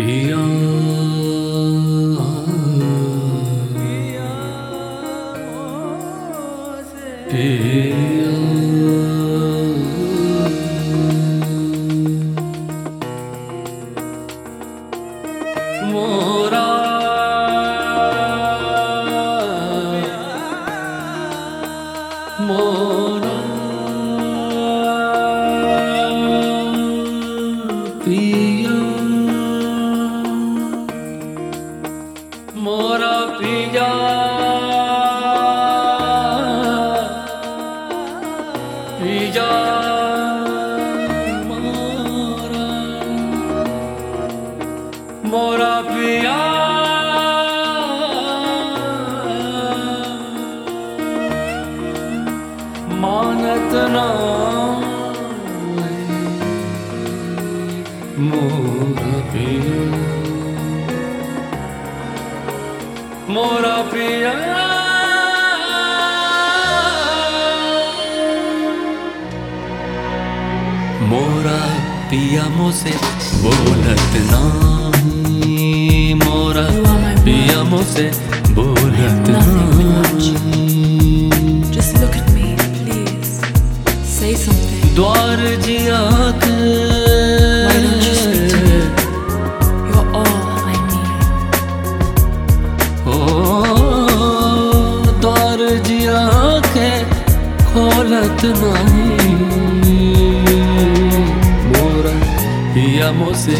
Be मोरा पिया। मोरा पिया। मोरा पिया मोसे बोलत नाही। मोरा पिया मोसे बोलत नाही। Need. ओ द्वार जिया के खोलत नहीं। मोरा पिया मोसे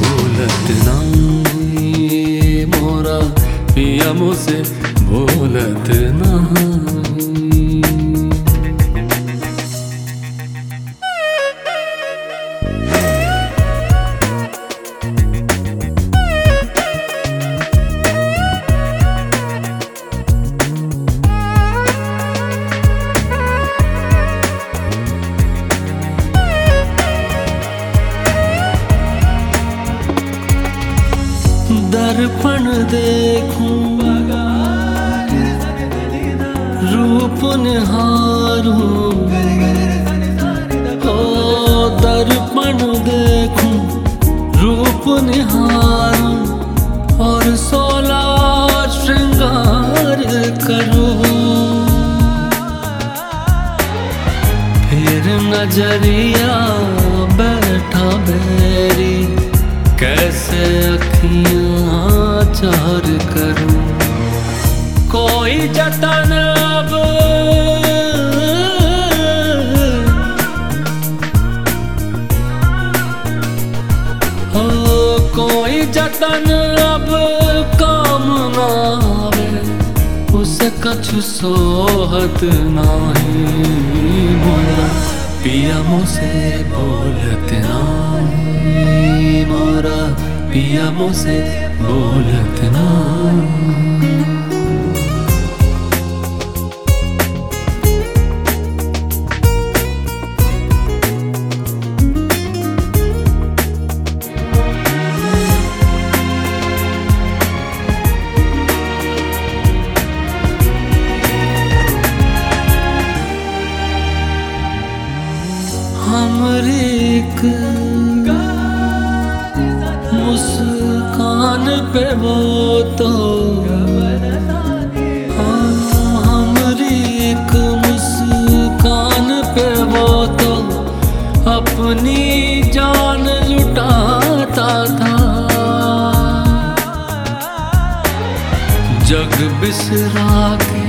बोलत नहीं। मोरा पिया मोसे बोलत नहीं। दर्पण देखूँ। रूप निहारूं। ओ, दर्पण देखूँ। रूप निहारूं। और सोला श्रृंगार करूँ। फिर नज़रिया बैठा बैरी। कैसे चार करूँ? कोई जतन अब हो, कोई जतन अब काम ना आवे, उसे कछु सोहत नाही बोला पिया मुझसे बोलत मोरा पिया मुझसे बोलत मुस्कान पे वो तो हाँ, हमरी एक मुस्कान पे वो तो अपनी जान लुटाता था। जग बिसरा के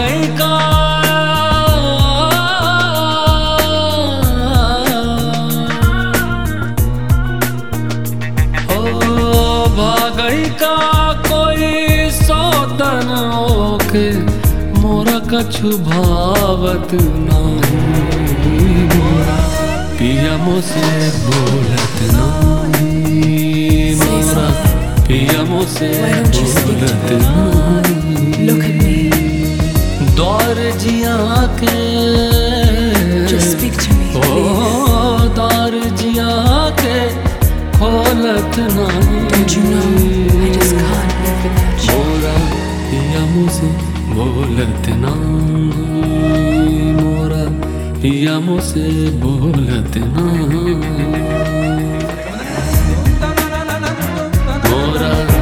भागई का ओ भागई का कोई सौतन ओके मोरा कछु भावत नहीं। मोरा पिया मुझसे बोलत नहीं मोरा। पिया मुझसे to बोलत? नहीं। जी आके Just speak to me, ओ दार जी आके खोलत ना Don't you know, I just can't live without you मोरा या मुझे बोलत ना मोरा या मुझे बोलत ना मोरा